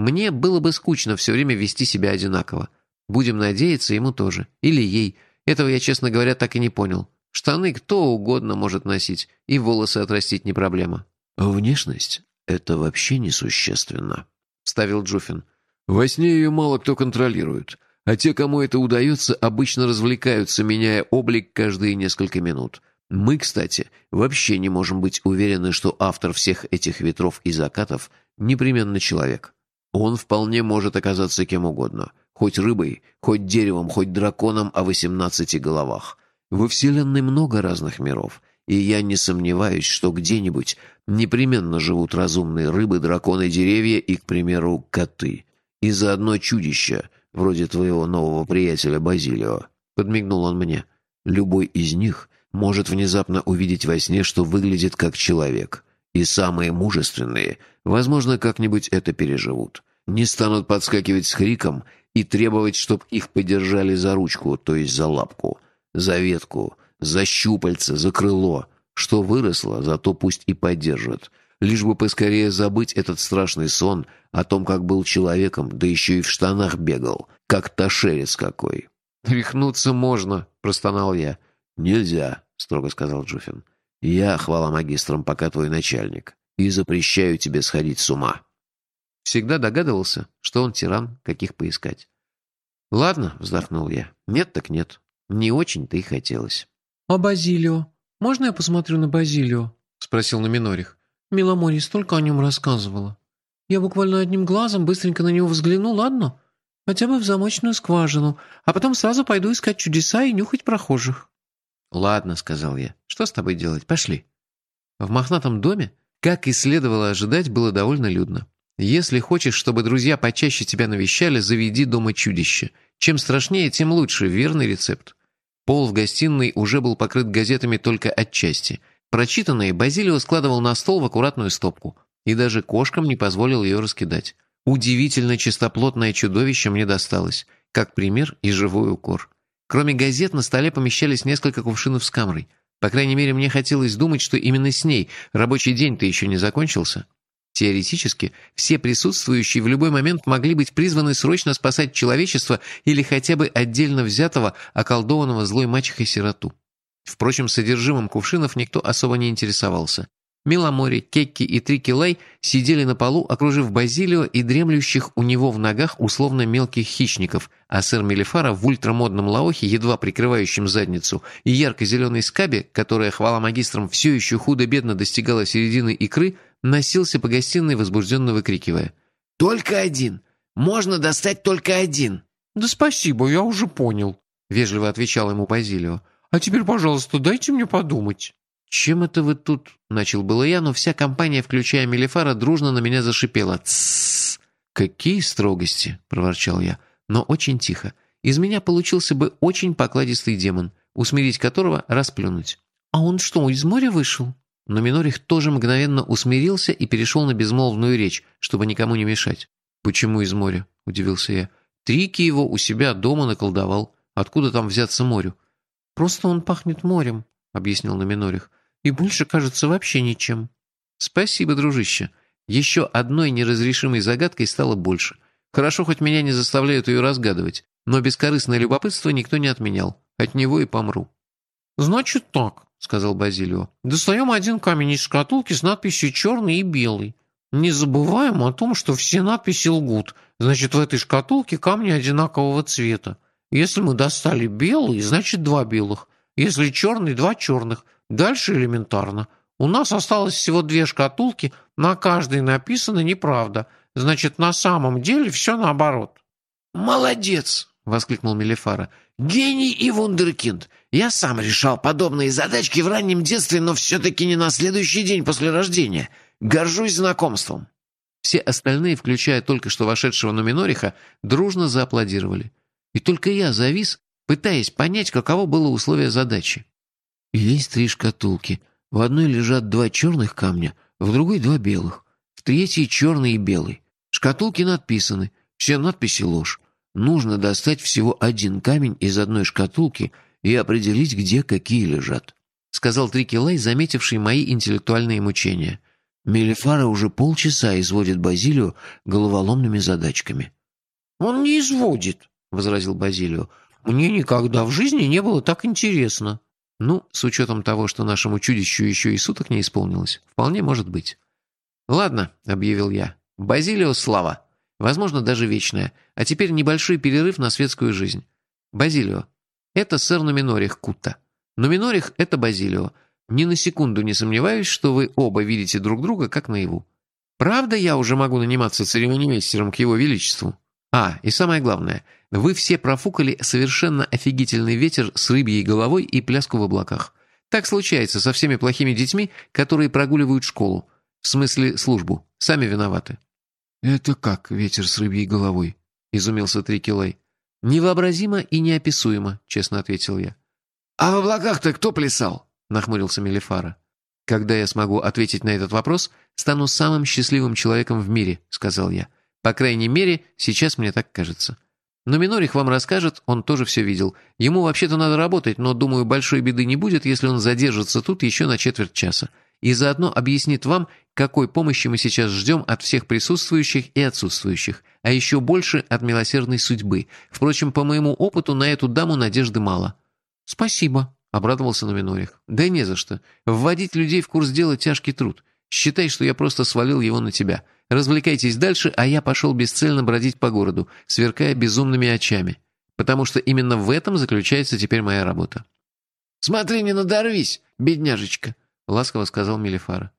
Мне было бы скучно все время вести себя одинаково. Будем надеяться, ему тоже. Или ей. Этого я, честно говоря, так и не понял. Штаны кто угодно может носить, и волосы отрастить не проблема». «Внешность — это вообще несущественно», — ставил Джуфин. «Во сне ее мало кто контролирует, а те, кому это удается, обычно развлекаются, меняя облик каждые несколько минут. Мы, кстати, вообще не можем быть уверены, что автор всех этих ветров и закатов непременно человек. Он вполне может оказаться кем угодно, хоть рыбой, хоть деревом, хоть драконом о восемнадцати головах. Во Вселенной много разных миров, и я не сомневаюсь, что где-нибудь непременно живут разумные рыбы, драконы, деревья и, к примеру, коты. И заодно чудища, вроде твоего нового приятеля Базилио. Подмигнул он мне. Любой из них может внезапно увидеть во сне, что выглядит как человек. И самые мужественные, возможно, как-нибудь это переживут. Не станут подскакивать с криком и требовать, чтобы их подержали за ручку, то есть за лапку – за ветку, за щупальце, за крыло. Что выросло, зато пусть и поддержат. Лишь бы поскорее забыть этот страшный сон о том, как был человеком, да еще и в штанах бегал, как тошерец какой. «Рехнуться можно», — простонал я. «Нельзя», — строго сказал Джуфин. «Я, хвала магистрам, пока твой начальник, и запрещаю тебе сходить с ума». Всегда догадывался, что он тиран, каких поискать. «Ладно», — вздохнул я. «Нет так нет. Не очень-то и хотелось. «А Базилио? Можно я посмотрю на Базилио?» — спросил Номинорих. «Миломори столько о нем рассказывала. Я буквально одним глазом быстренько на него взгляну, ладно? Хотя бы в замочную скважину, а потом сразу пойду искать чудеса и нюхать прохожих». «Ладно», — сказал я. «Что с тобой делать? Пошли». В мохнатом доме, как и следовало ожидать, было довольно людно. Если хочешь, чтобы друзья почаще тебя навещали, заведи дома чудище. Чем страшнее, тем лучше, верный рецепт. Пол в гостиной уже был покрыт газетами только отчасти. Прочитанные Базилио складывал на стол в аккуратную стопку. И даже кошкам не позволил ее раскидать. Удивительно чистоплотное чудовище мне досталось. Как пример и живой укор. Кроме газет на столе помещались несколько кувшинов с камрой. По крайней мере, мне хотелось думать, что именно с ней рабочий день-то еще не закончился. Теоретически, все присутствующие в любой момент могли быть призваны срочно спасать человечество или хотя бы отдельно взятого, околдованного злой мачехой сироту. Впрочем, содержимым кувшинов никто особо не интересовался. Миломори, Кекки и Трикилай сидели на полу, окружив Базилио и дремлющих у него в ногах условно мелких хищников, а сэр Мелифара в ультрамодном лаохе, едва прикрывающем задницу, и ярко-зеленой скабе, которая, хвала магистрам, все еще худо-бедно достигала середины икры, носился по гостиной, возбужденно выкрикивая. «Только один! Можно достать только один!» «Да спасибо, я уже понял», — вежливо отвечал ему Базилио. «А теперь, пожалуйста, дайте мне подумать». «Чем это вы тут?» — начал было я, но вся компания, включая Мелифара, дружно на меня зашипела. «Тссс! Какие строгости!» — проворчал я, но очень тихо. Из меня получился бы очень покладистый демон, усмирить которого расплюнуть. «А он что, из моря вышел?» Но Минорих тоже мгновенно усмирился и перешел на безмолвную речь, чтобы никому не мешать. «Почему из моря?» — удивился я. «Трики его у себя дома наколдовал. Откуда там взяться морю?» «Просто он пахнет морем», — объяснил Номинорих. И больше, кажется, вообще ничем. Спасибо, дружище. Еще одной неразрешимой загадкой стало больше. Хорошо, хоть меня не заставляют ее разгадывать. Но бескорыстное любопытство никто не отменял. От него и помру. «Значит так», — сказал Базилио. «Достаем один камень из шкатулки с надписью «черный» и «белый». Не забываем о том, что все надписи лгут. Значит, в этой шкатулке камни одинакового цвета. Если мы достали белый, значит, два белых. Если черный, два черных. Дальше элементарно. У нас осталось всего две шкатулки, на каждой написано неправда. Значит, на самом деле все наоборот». «Молодец!» — воскликнул Мелифара. «Гений и вундеркинд! Я сам решал подобные задачки в раннем детстве, но все-таки не на следующий день после рождения. Горжусь знакомством!» Все остальные, включая только что вошедшего Нуминориха, дружно зааплодировали. И только я завис, пытаясь понять, каково было условие задачи. Есть три шкатулки. В одной лежат два черных камня, в другой два белых. В третьей черный и белый. Шкатулки надписаны. Все надписи ложь. Нужно достать всего один камень из одной шкатулки и определить, где какие лежат», — сказал Трикелай, заметивший мои интеллектуальные мучения. Мелифара уже полчаса изводит Базилию головоломными задачками. «Он не изводит», — возразил Базилио. «Мне никогда в жизни не было так интересно». Ну, с учетом того, что нашему чудищу еще и суток не исполнилось, вполне может быть. «Ладно», — объявил я. «Базилио слава. Возможно, даже вечная. А теперь небольшой перерыв на светскую жизнь. Базилио. Это сэр Нуминорих Кутта. Нуминорих — это Базилио. Ни на секунду не сомневаюсь, что вы оба видите друг друга как наяву. Правда, я уже могу наниматься церемонимейстером к его величеству? А, и самое главное — вы все профукали совершенно офигительный ветер с рыбьей головой и пляску в облаках. Так случается со всеми плохими детьми, которые прогуливают школу. В смысле, службу. Сами виноваты». «Это как ветер с рыбьей головой?» — изумился Трикелай. «Невообразимо и неописуемо», — честно ответил я. «А в облаках-то кто плясал?» — нахмурился Мелифара. «Когда я смогу ответить на этот вопрос, стану самым счастливым человеком в мире», — сказал я. «По крайней мере, сейчас мне так кажется». Но Минорих вам расскажет, он тоже все видел. Ему вообще-то надо работать, но, думаю, большой беды не будет, если он задержится тут еще на четверть часа. И заодно объяснит вам, какой помощи мы сейчас ждем от всех присутствующих и отсутствующих, а еще больше от милосердной судьбы. Впрочем, по моему опыту, на эту даму надежды мало». «Спасибо», — обрадовался Номинорих. «Да не за что. Вводить людей в курс дела — тяжкий труд. Считай, что я просто свалил его на тебя. Развлекайтесь дальше, а я пошел бесцельно бродить по городу, сверкая безумными очами. Потому что именно в этом заключается теперь моя работа. «Смотри, не надорвись, бедняжечка», — ласково сказал Мелифара.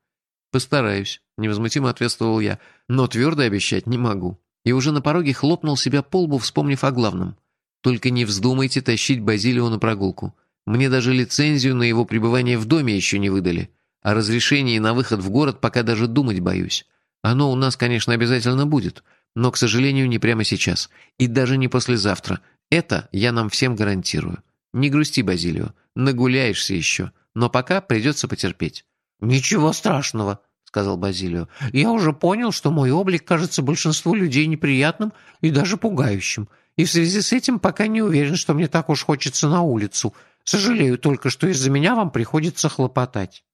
«Постараюсь», — невозмутимо ответствовал я, но твердо обещать не могу. И уже на пороге хлопнул себя по лбу, вспомнив о главном. «Только не вздумайте тащить Базилио на прогулку. Мне даже лицензию на его пребывание в доме еще не выдали. О разрешении на выход в город пока даже думать боюсь. Оно у нас, конечно, обязательно будет, но, к сожалению, не прямо сейчас. И даже не послезавтра. Это я нам всем гарантирую. Не грусти, Базилио. Нагуляешься еще. Но пока придется потерпеть». «Ничего страшного», — сказал Базилио. «Я уже понял, что мой облик кажется большинству людей неприятным и даже пугающим. И в связи с этим пока не уверен, что мне так уж хочется на улицу. Сожалею только, что из-за меня вам приходится хлопотать».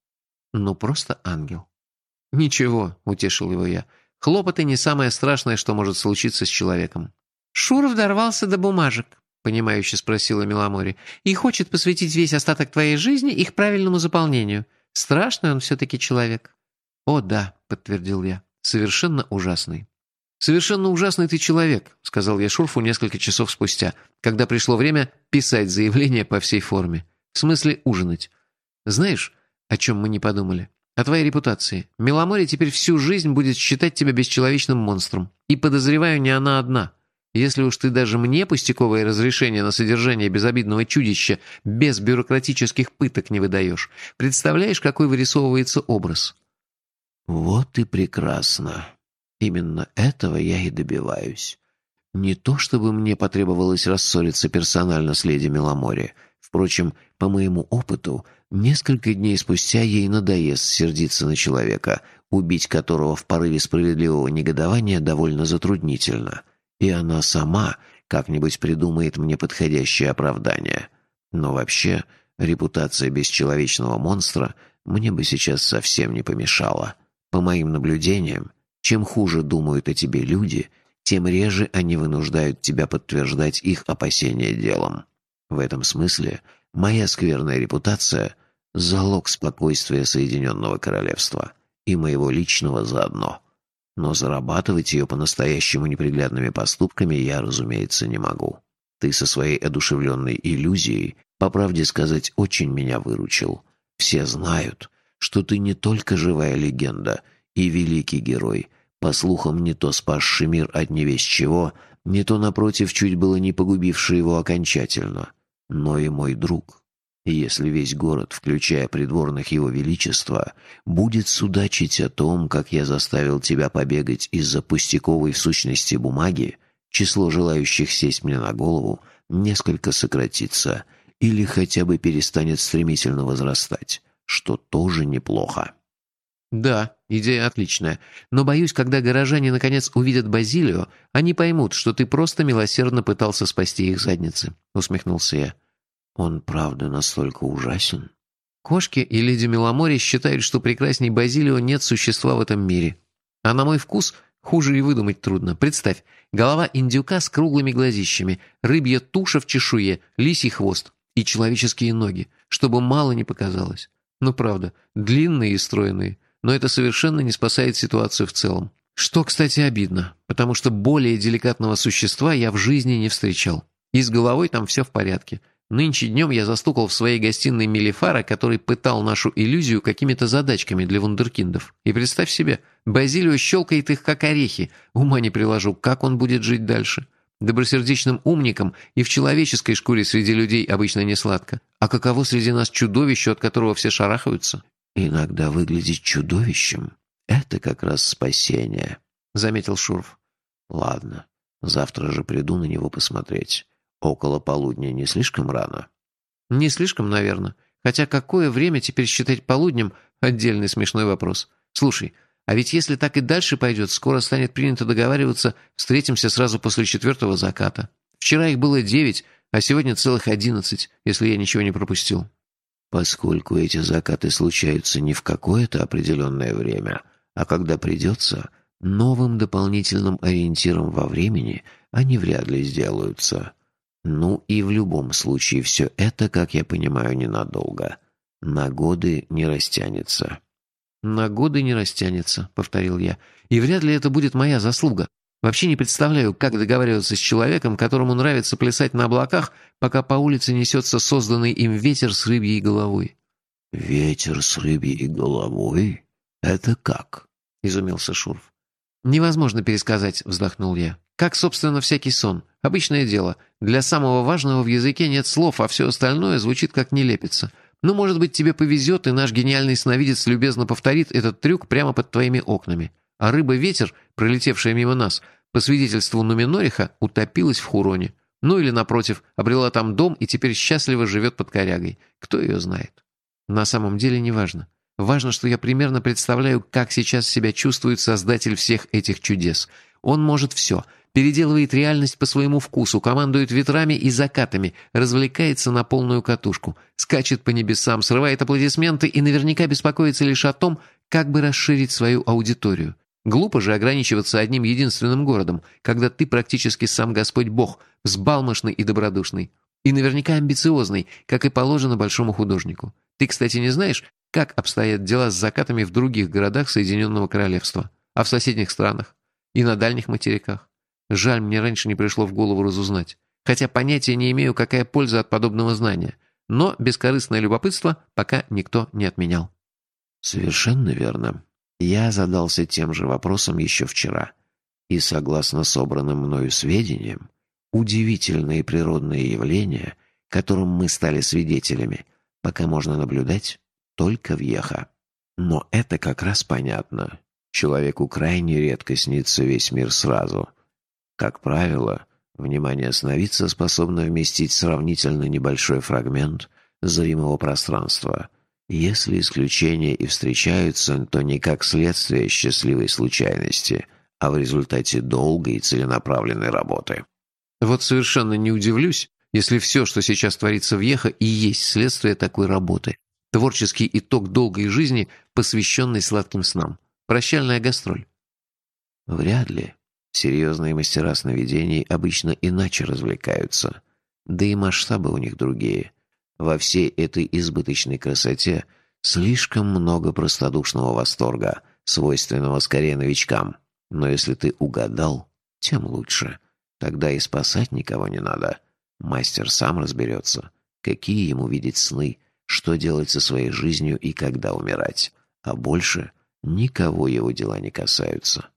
«Ну, просто ангел». «Ничего», — утешил его я. «Хлопоты не самое страшное, что может случиться с человеком». «Шуров дорвался до бумажек», — понимающе спросила Миломори, «и хочет посвятить весь остаток твоей жизни их правильному заполнению. Страшный он все-таки человек». «О, да», — подтвердил я, — «совершенно ужасный». «Совершенно ужасный ты человек», — сказал я Шурфу несколько часов спустя, когда пришло время писать заявление по всей форме. В смысле ужинать. Знаешь, о чем мы не подумали? О твоей репутации. Меломори теперь всю жизнь будет считать тебя бесчеловечным монстром. И, подозреваю, не она одна. Если уж ты даже мне пустяковое разрешение на содержание безобидного чудища без бюрократических пыток не выдаешь, представляешь, какой вырисовывается образ?» «Вот и прекрасно», Именно этого я и добиваюсь. Не то чтобы мне потребовалось рассориться персонально с леди Меломори. Впрочем, по моему опыту, несколько дней спустя ей надоест сердиться на человека, убить которого в порыве справедливого негодования довольно затруднительно. И она сама как-нибудь придумает мне подходящее оправдание. Но вообще, репутация бесчеловечного монстра мне бы сейчас совсем не помешала. По моим наблюдениям, чем хуже думают о тебе люди, тем реже они вынуждают тебя подтверждать их опасения делом. В этом смысле моя скверная репутация – залог спокойствия Соединенного Королевства и моего личного заодно. Но зарабатывать ее по-настоящему неприглядными поступками я, разумеется, не могу. Ты со своей одушевленной иллюзией, по правде сказать, очень меня выручил. Все знают, что ты не только живая легенда – и великий герой, по слухам, не то спасший мир от невесть чего, не то, напротив, чуть было не погубивший его окончательно, но и мой друг. Если весь город, включая придворных его величества, будет судачить о том, как я заставил тебя побегать из-за пустяковой в сущности бумаги, число желающих сесть мне на голову несколько сократится или хотя бы перестанет стремительно возрастать, что тоже неплохо. «Да, идея отличная. Но, боюсь, когда горожане наконец увидят Базилио, они поймут, что ты просто милосердно пытался спасти их задницы», — усмехнулся я. «Он правда настолько ужасен?» Кошки и леди Меломори считают, что прекрасней Базилио нет существа в этом мире. А на мой вкус хуже и выдумать трудно. Представь, голова индюка с круглыми глазищами, рыбья туша в чешуе, лисий хвост и человеческие ноги, чтобы мало не показалось. Ну правда, длинные и стройные но это совершенно не спасает ситуацию в целом. Что, кстати, обидно, потому что более деликатного существа я в жизни не встречал. И с головой там все в порядке. Нынче днем я застукал в своей гостиной Мелифара, который пытал нашу иллюзию какими-то задачками для вундеркиндов. И представь себе, Базилио щелкает их как орехи. Ума не приложу, как он будет жить дальше. Добросердечным умником и в человеческой шкуре среди людей обычно не сладко. А каково среди нас чудовище, от которого все шарахаются? «Иногда выглядеть чудовищем — это как раз спасение», — заметил Шурф. «Ладно, завтра же приду на него посмотреть. Около полудня не слишком рано?» «Не слишком, наверное. Хотя какое время теперь считать полуднем — отдельный смешной вопрос. Слушай, а ведь если так и дальше пойдет, скоро станет принято договариваться, встретимся сразу после четвертого заката. Вчера их было девять, а сегодня целых одиннадцать, если я ничего не пропустил». Поскольку эти закаты случаются не в какое-то определенное время, а когда придется, новым дополнительным ориентиром во времени они вряд ли сделаются. Ну и в любом случае все это, как я понимаю, ненадолго. На годы не растянется. «На годы не растянется», — повторил я. «И вряд ли это будет моя заслуга. Вообще не представляю, как договариваться с человеком, которому нравится плясать на облаках, пока по улице несется созданный им ветер с рыбьей головой». «Ветер с рыбьей головой? Это как?» — изумился Шурф. «Невозможно пересказать», — вздохнул я. «Как, собственно, всякий сон. Обычное дело. Для самого важного в языке нет слов, а все остальное звучит как нелепица. Ну, может быть, тебе повезет, и наш гениальный сновидец любезно повторит этот трюк прямо под твоими окнами а рыба-ветер, пролетевшая мимо нас, по свидетельству Нуминориха, утопилась в Хуроне. Ну или, напротив, обрела там дом и теперь счастливо живет под корягой. Кто ее знает? На самом деле не важно. Важно, что я примерно представляю, как сейчас себя чувствует создатель всех этих чудес. Он может все. Переделывает реальность по своему вкусу, командует ветрами и закатами, развлекается на полную катушку, скачет по небесам, срывает аплодисменты и наверняка беспокоится лишь о том, как бы расширить свою аудиторию. Глупо же ограничиваться одним единственным городом, когда ты практически сам Господь Бог, взбалмошный и добродушный. И наверняка амбициозный, как и положено большому художнику. Ты, кстати, не знаешь, как обстоят дела с закатами в других городах Соединенного Королевства, а в соседних странах и на дальних материках? Жаль, мне раньше не пришло в голову разузнать. Хотя понятия не имею, какая польза от подобного знания. Но бескорыстное любопытство пока никто не отменял. Совершенно верно. Я задался тем же вопросом еще вчера. И согласно собранным мною сведениям, удивительные природные явления, которым мы стали свидетелями, пока можно наблюдать только в Еха. Но это как раз понятно. Человеку крайне редко снится весь мир сразу. Как правило, внимание сновидца способно вместить сравнительно небольшой фрагмент зримого пространства. Если исключения и встречаются, то не как следствие счастливой случайности, а в результате долгой и целенаправленной работы. Вот совершенно не удивлюсь, если все, что сейчас творится в Еха, и есть следствие такой работы. Творческий итог долгой жизни, посвященный сладким снам. Прощальная гастроль. Вряд ли. Серьезные мастера сновидений обычно иначе развлекаются. Да и масштабы у них другие. Во всей этой избыточной красоте слишком много простодушного восторга, свойственного скорее новичкам. Но если ты угадал, тем лучше. Тогда и спасать никого не надо. Мастер сам разберется, какие ему видеть сны, что делать со своей жизнью и когда умирать. А больше никого его дела не касаются.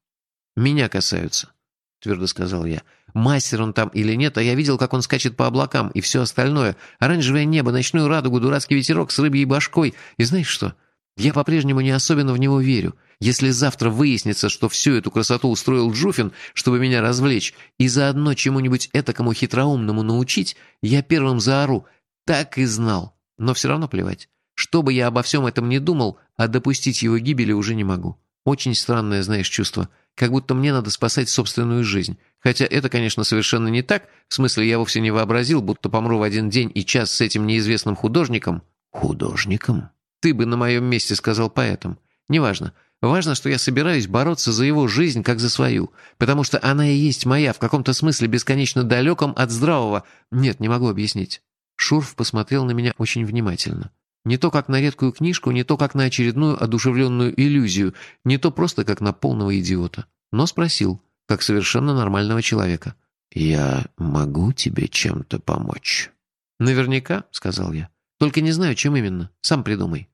«Меня касаются», — твердо сказал я. «Мастер он там или нет, а я видел, как он скачет по облакам и все остальное. Оранжевое небо, ночную радугу, дурацкий ветерок с рыбьей башкой. И знаешь что? Я по-прежнему не особенно в него верю. Если завтра выяснится, что всю эту красоту устроил Джуфин, чтобы меня развлечь, и заодно чему-нибудь этакому хитроумному научить, я первым заору. Так и знал. Но все равно плевать. Что бы я обо всем этом не думал, а допустить его гибели уже не могу. Очень странное, знаешь, чувство. Как будто мне надо спасать собственную жизнь. Хотя это, конечно, совершенно не так. В смысле, я вовсе не вообразил, будто помру в один день и час с этим неизвестным художником. Художником? Ты бы на моем месте сказал поэтом. Неважно. Важно, что я собираюсь бороться за его жизнь, как за свою. Потому что она и есть моя, в каком-то смысле бесконечно далеком от здравого. Нет, не могу объяснить. Шурф посмотрел на меня очень внимательно. Не то как на редкую книжку, не то как на очередную одушевленную иллюзию, не то просто как на полного идиота. Но спросил, как совершенно нормального человека. «Я могу тебе чем-то помочь?» «Наверняка», — сказал я. «Только не знаю, чем именно. Сам придумай».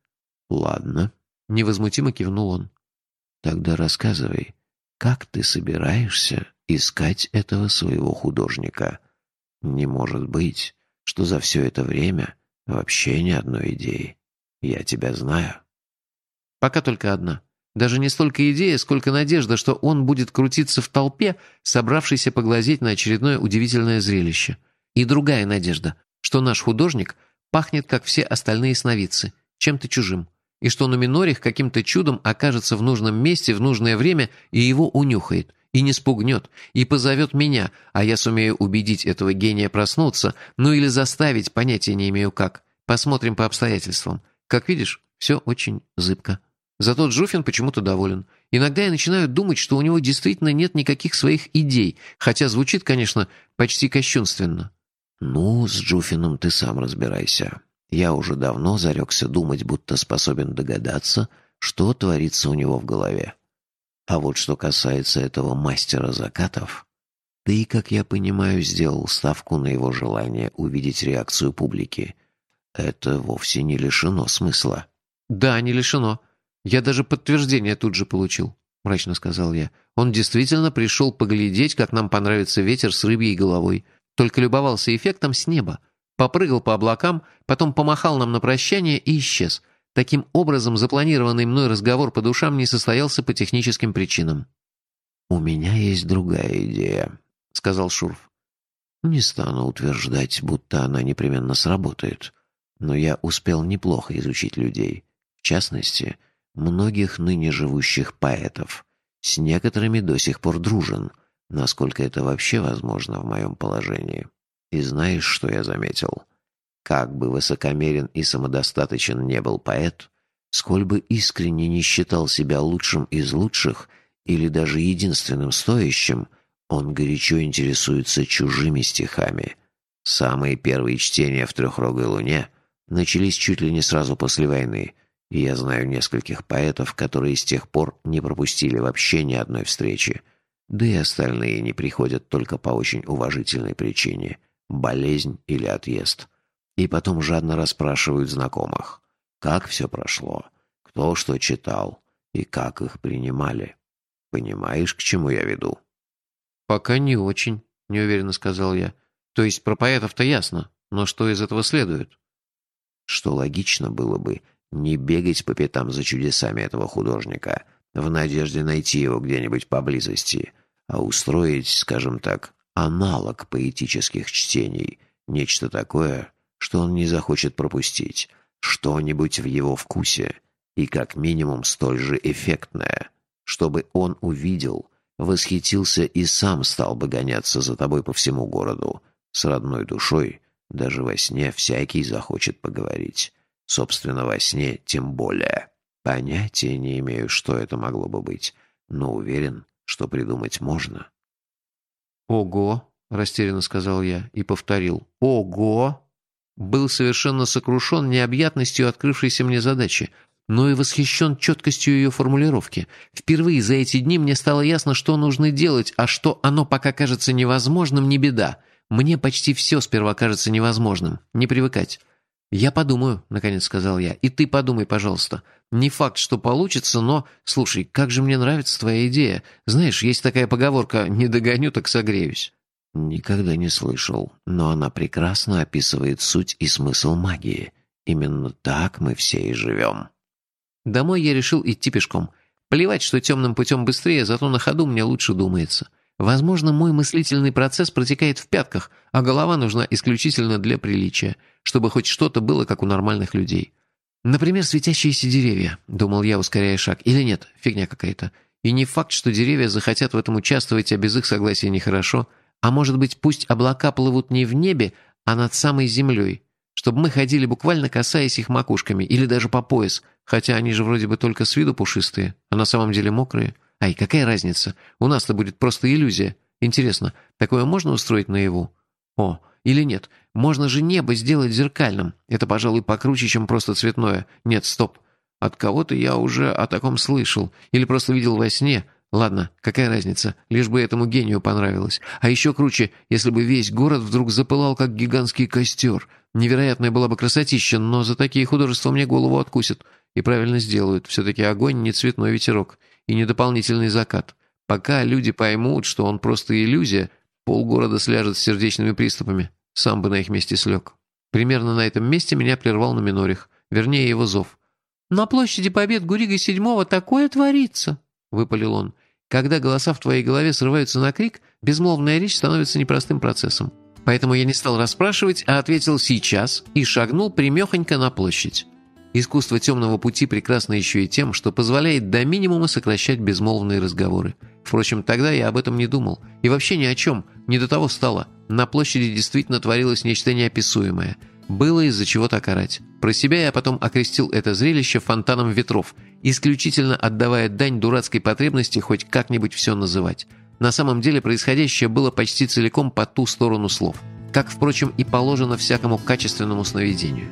«Ладно», — невозмутимо кивнул он. «Тогда рассказывай, как ты собираешься искать этого своего художника? Не может быть, что за все это время вообще ни одной идеи. Я тебя знаю». «Пока только одна. Даже не столько идея, сколько надежда, что он будет крутиться в толпе, собравшейся поглазеть на очередное удивительное зрелище. И другая надежда, что наш художник пахнет, как все остальные сновидцы, чем-то чужим, и что Нуминорих каким-то чудом окажется в нужном месте в нужное время и его унюхает, и не спугнет, и позовет меня, а я сумею убедить этого гения проснуться, ну или заставить, понятия не имею как. Посмотрим по обстоятельствам. Как видишь, все очень зыбко. Зато Джуфин почему-то доволен. Иногда я начинаю думать, что у него действительно нет никаких своих идей, хотя звучит, конечно, почти кощунственно. «Ну, с Джуфином ты сам разбирайся. Я уже давно зарекся думать, будто способен догадаться, что творится у него в голове. А вот что касается этого мастера закатов, ты, как я понимаю, сделал ставку на его желание увидеть реакцию публики. Это вовсе не лишено смысла». «Да, не лишено. Я даже подтверждение тут же получил», — мрачно сказал я. «Он действительно пришел поглядеть, как нам понравится ветер с рыбьей головой. Только любовался эффектом с неба. Попрыгал по облакам, потом помахал нам на прощание и исчез. Таким образом, запланированный мной разговор по душам не состоялся по техническим причинам. «У меня есть другая идея», — сказал Шурф. «Не стану утверждать, будто она непременно сработает, но я успел неплохо изучить людей, в частности, многих ныне живущих поэтов. С некоторыми до сих пор дружен, насколько это вообще возможно в моем положении. И знаешь, что я заметил? Как бы высокомерен и самодостаточен не был поэт, сколь бы искренне не считал себя лучшим из лучших или даже единственным стоящим, он горячо интересуется чужими стихами. Самые первые чтения в «Трехрогой луне» начались чуть ли не сразу после войны, и я знаю нескольких поэтов, которые с тех пор не пропустили вообще ни одной встречи. Да и остальные не приходят только по очень уважительной причине – болезнь или отъезд. И потом жадно расспрашивают знакомых, как все прошло, кто что читал и как их принимали. Понимаешь, к чему я веду? «Пока не очень», — неуверенно сказал я. «То есть про поэтов-то ясно, но что из этого следует?» Что логично было бы не бегать по пятам за чудесами этого художника в надежде найти его где-нибудь поблизости, а устроить, скажем так, аналог поэтических чтений, нечто такое, что он не захочет пропустить, что-нибудь в его вкусе, и как минимум столь же эффектное, чтобы он увидел — восхитился и сам стал бы гоняться за тобой по всему городу. С родной душой даже во сне всякий захочет поговорить. Собственно, во сне тем более. Понятия не имею, что это могло бы быть, но уверен, что придумать можно. «Ого!» — растерянно сказал я и повторил. «Ого!» Был совершенно сокрушен необъятностью открывшейся мне задачи но и восхищен четкостью ее формулировки. Впервые за эти дни мне стало ясно, что нужно делать, а что оно пока кажется невозможным, не беда. Мне почти все сперва кажется невозможным. Не привыкать. «Я подумаю», — наконец сказал я. «И ты подумай, пожалуйста. Не факт, что получится, но... Слушай, как же мне нравится твоя идея. Знаешь, есть такая поговорка «не догоню, так согреюсь». Никогда не слышал, но она прекрасно описывает суть и смысл магии. Именно так мы все и живем. Домой я решил идти пешком. Плевать, что темным путем быстрее, зато на ходу мне лучше думается. Возможно, мой мыслительный процесс протекает в пятках, а голова нужна исключительно для приличия, чтобы хоть что-то было, как у нормальных людей. Например, светящиеся деревья, думал я, ускоряя шаг. Или нет, фигня какая-то. И не факт, что деревья захотят в этом участвовать, а без их согласия нехорошо. А может быть, пусть облака плывут не в небе, а над самой землей, чтобы мы ходили буквально касаясь их макушками, или даже по пояс, хотя они же вроде бы только с виду пушистые, а на самом деле мокрые. Ай, какая разница? У нас-то будет просто иллюзия. Интересно, такое можно устроить наяву? О, или нет? Можно же небо сделать зеркальным. Это, пожалуй, покруче, чем просто цветное. Нет, стоп. От кого-то я уже о таком слышал. Или просто видел во сне. Ладно, какая разница, лишь бы этому гению понравилось. А еще круче, если бы весь город вдруг запылал, как гигантский костер. Невероятная была бы красотища, но за такие художества мне голову откусят. И правильно сделают. Все-таки огонь не цветной ветерок и не дополнительный закат. Пока люди поймут, что он просто иллюзия, полгорода сляжет с сердечными приступами. Сам бы на их месте слег. Примерно на этом месте меня прервал на Номинорих. Вернее, его зов. «На площади Побед Гурига седьмого такое творится!» — выпалил он. «Когда голоса в твоей голове срываются на крик, безмолвная речь становится непростым процессом. Поэтому я не стал расспрашивать, а ответил «сейчас» и шагнул примехонько на площадь. Искусство темного пути прекрасно еще и тем, что позволяет до минимума сокращать безмолвные разговоры. Впрочем, тогда я об этом не думал. И вообще ни о чем, не до того стало. На площади действительно творилось нечто неописуемое. Было из-за чего так орать. Про себя я потом окрестил это зрелище фонтаном ветров, исключительно отдавая дань дурацкой потребности хоть как-нибудь все называть. На самом деле происходящее было почти целиком по ту сторону слов, как, впрочем, и положено всякому качественному сновидению.